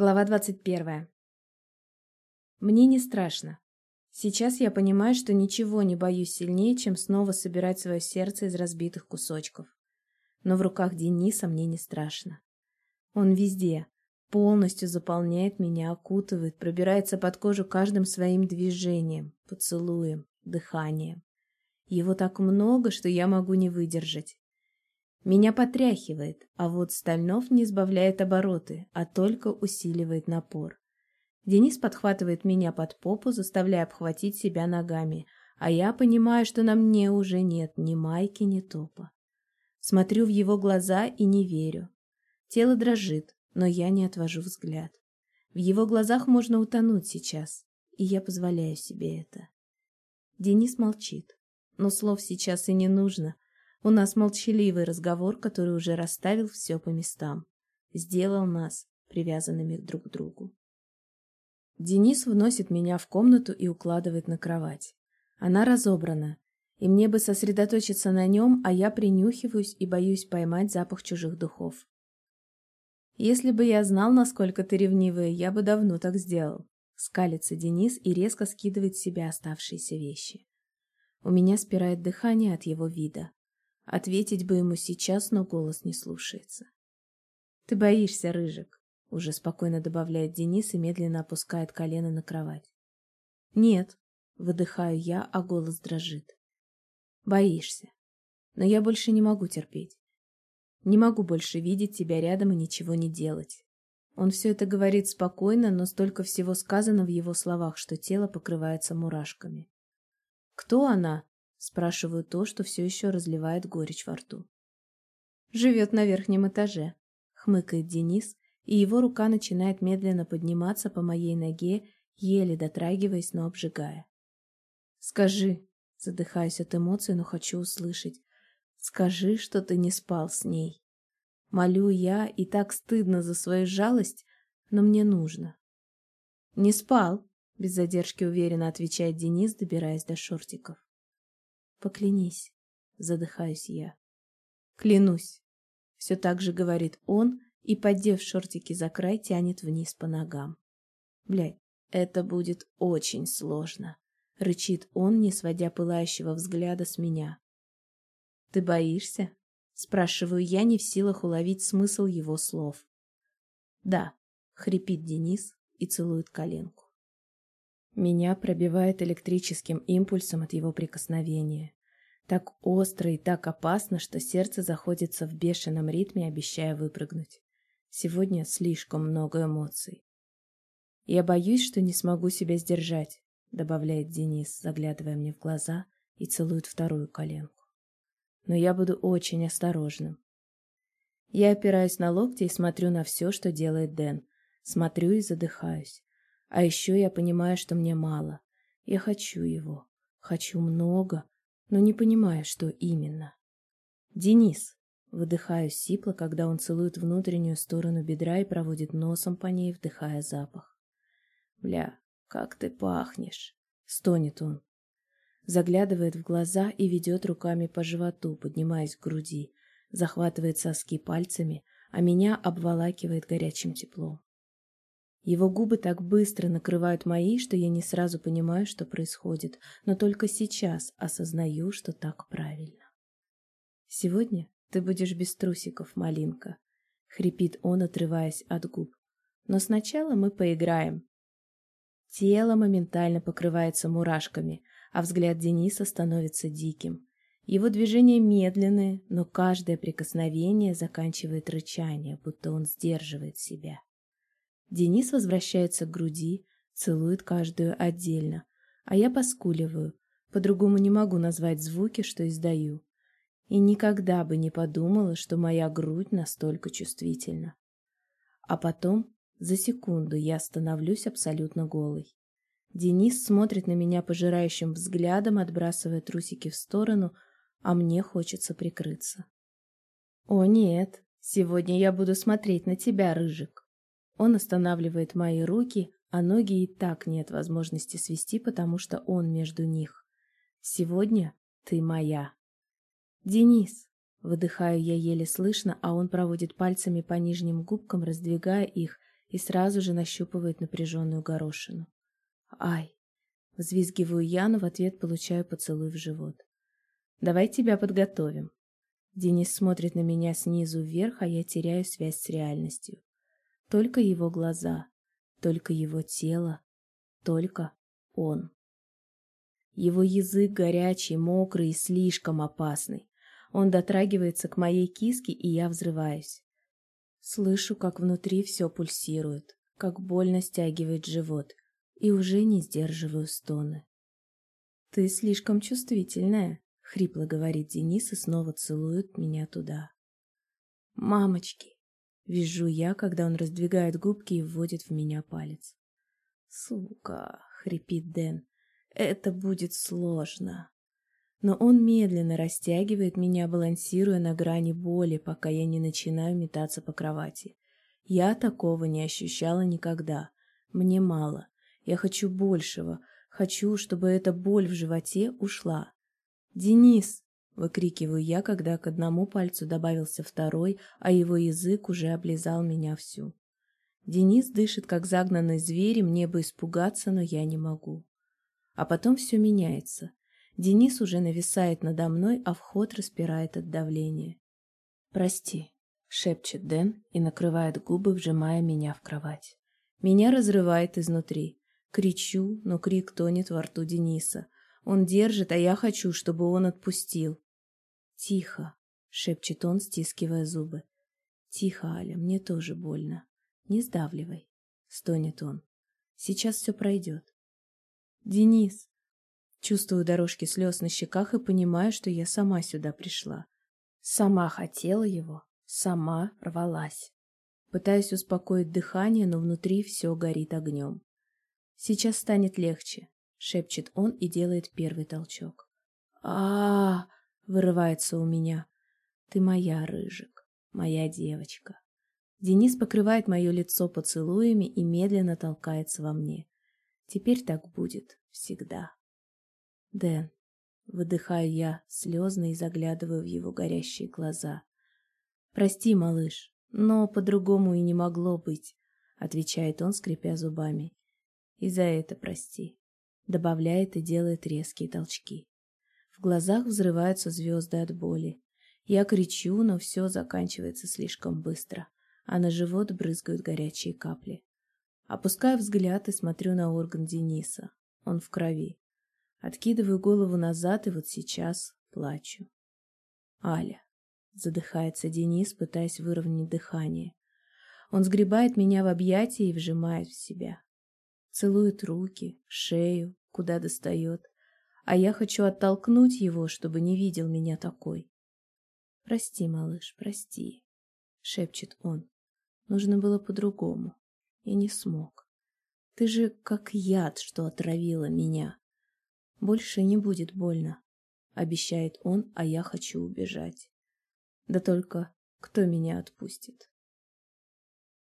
Глава 21. Мне не страшно. Сейчас я понимаю, что ничего не боюсь сильнее, чем снова собирать свое сердце из разбитых кусочков. Но в руках Дениса мне не страшно. Он везде, полностью заполняет меня, окутывает, пробирается под кожу каждым своим движением, поцелуем, дыханием. Его так много, что я могу не выдержать. Меня потряхивает, а вот Стальнов не избавляет обороты, а только усиливает напор. Денис подхватывает меня под попу, заставляя обхватить себя ногами, а я понимаю, что на мне уже нет ни майки, ни топа. Смотрю в его глаза и не верю. Тело дрожит, но я не отвожу взгляд. В его глазах можно утонуть сейчас, и я позволяю себе это. Денис молчит, но слов сейчас и не нужно — у нас молчаливый разговор, который уже расставил все по местам. Сделал нас привязанными друг к другу. Денис вносит меня в комнату и укладывает на кровать. Она разобрана, и мне бы сосредоточиться на нем, а я принюхиваюсь и боюсь поймать запах чужих духов. Если бы я знал, насколько ты ревнивая, я бы давно так сделал. Скалится Денис и резко скидывает с себя оставшиеся вещи. У меня спирает дыхание от его вида. Ответить бы ему сейчас, но голос не слушается. «Ты боишься, Рыжик», — уже спокойно добавляет Денис и медленно опускает колено на кровать. «Нет», — выдыхаю я, а голос дрожит. «Боишься. Но я больше не могу терпеть. Не могу больше видеть тебя рядом и ничего не делать». Он все это говорит спокойно, но столько всего сказано в его словах, что тело покрывается мурашками. «Кто она?» Спрашиваю то, что все еще разливает горечь во рту. «Живет на верхнем этаже», — хмыкает Денис, и его рука начинает медленно подниматься по моей ноге, еле дотрагиваясь, но обжигая. «Скажи», — задыхаюсь от эмоций, но хочу услышать, «скажи, что ты не спал с ней». Молю я, и так стыдно за свою жалость, но мне нужно. «Не спал», — без задержки уверенно отвечает Денис, добираясь до шортиков. Поклянись, задыхаюсь я. Клянусь. Все так же говорит он и, поддев шортики за край, тянет вниз по ногам. Блядь, это будет очень сложно, рычит он, не сводя пылающего взгляда с меня. Ты боишься? Спрашиваю я, не в силах уловить смысл его слов. Да, хрипит Денис и целует коленку. Меня пробивает электрическим импульсом от его прикосновения. Так остро и так опасно, что сердце заходится в бешеном ритме, обещая выпрыгнуть. Сегодня слишком много эмоций. «Я боюсь, что не смогу себя сдержать», — добавляет Денис, заглядывая мне в глаза и целует вторую коленку. «Но я буду очень осторожным». Я опираюсь на локти и смотрю на все, что делает Дэн. Смотрю и задыхаюсь. А еще я понимаю, что мне мало. Я хочу его. Хочу много, но не понимаю, что именно. «Денис!» Выдыхаю сипло, когда он целует внутреннюю сторону бедра и проводит носом по ней, вдыхая запах. «Бля, как ты пахнешь!» — стонет он. Заглядывает в глаза и ведет руками по животу, поднимаясь к груди, захватывает соски пальцами, а меня обволакивает горячим теплом. Его губы так быстро накрывают мои, что я не сразу понимаю, что происходит, но только сейчас осознаю, что так правильно. «Сегодня ты будешь без трусиков, малинка», — хрипит он, отрываясь от губ. «Но сначала мы поиграем». Тело моментально покрывается мурашками, а взгляд Дениса становится диким. Его движения медленные, но каждое прикосновение заканчивает рычание, будто он сдерживает себя. Денис возвращается к груди, целует каждую отдельно, а я поскуливаю, по-другому не могу назвать звуки, что издаю. И никогда бы не подумала, что моя грудь настолько чувствительна. А потом, за секунду, я становлюсь абсолютно голой. Денис смотрит на меня пожирающим взглядом, отбрасывая трусики в сторону, а мне хочется прикрыться. «О нет, сегодня я буду смотреть на тебя, Рыжик». Он останавливает мои руки, а ноги и так нет возможности свести, потому что он между них. Сегодня ты моя. Денис. Выдыхаю я еле слышно, а он проводит пальцами по нижним губкам, раздвигая их и сразу же нащупывает напряженную горошину. «Ай!» — взвизгиваю я, но в ответ получаю поцелуй в живот. «Давай тебя подготовим». Денис смотрит на меня снизу вверх, а я теряю связь с реальностью. Только его глаза, только его тело, только он. Его язык горячий, мокрый и слишком опасный. Он дотрагивается к моей киске, и я взрываюсь. Слышу, как внутри все пульсирует, как больно стягивает живот, и уже не сдерживаю стоны. «Ты слишком чувствительная», — хрипло говорит Денис и снова целует меня туда. «Мамочки!» — вижу я, когда он раздвигает губки и вводит в меня палец. «Сука!» — хрипит Дэн. «Это будет сложно!» Но он медленно растягивает меня, балансируя на грани боли, пока я не начинаю метаться по кровати. Я такого не ощущала никогда. Мне мало. Я хочу большего. Хочу, чтобы эта боль в животе ушла. «Денис!» — выкрикиваю я, когда к одному пальцу добавился второй, а его язык уже облизал меня всю. Денис дышит, как загнанный зверь, мне бы испугаться, но я не могу. А потом все меняется. Денис уже нависает надо мной, а вход распирает от давления. «Прости», — шепчет Дэн и накрывает губы, вжимая меня в кровать. Меня разрывает изнутри. Кричу, но крик тонет во рту Дениса. Он держит, а я хочу, чтобы он отпустил. «Тихо», — шепчет он, стискивая зубы. «Тихо, Аля, мне тоже больно. Не сдавливай», — стонет он. «Сейчас все пройдет». «Денис», Чувствую дорожки слез на щеках и понимаю, что я сама сюда пришла. Сама хотела его, сама рвалась. Пытаюсь успокоить дыхание, но внутри все горит огнем. «Сейчас станет легче», — шепчет он и делает первый толчок. а, -а, -а вырывается у меня. «Ты моя, Рыжик, моя девочка». Денис покрывает мое лицо поцелуями и медленно толкается во мне. Теперь так будет всегда. Дэн. Выдыхаю я слезно и заглядываю в его горящие глаза. «Прости, малыш, но по-другому и не могло быть», — отвечает он, скрипя зубами. «И за это прости», — добавляет и делает резкие толчки. В глазах взрываются звезды от боли. Я кричу, но все заканчивается слишком быстро, а на живот брызгают горячие капли. Опускаю взгляд и смотрю на орган Дениса. Он в крови. Откидываю голову назад и вот сейчас плачу. Аля. Задыхается Денис, пытаясь выровнять дыхание. Он сгребает меня в объятия и вжимает в себя. Целует руки, шею, куда достает. А я хочу оттолкнуть его, чтобы не видел меня такой. «Прости, малыш, прости», — шепчет он. «Нужно было по-другому. Я не смог. Ты же как яд, что отравила меня. Больше не будет больно, обещает он, а я хочу убежать. Да только кто меня отпустит?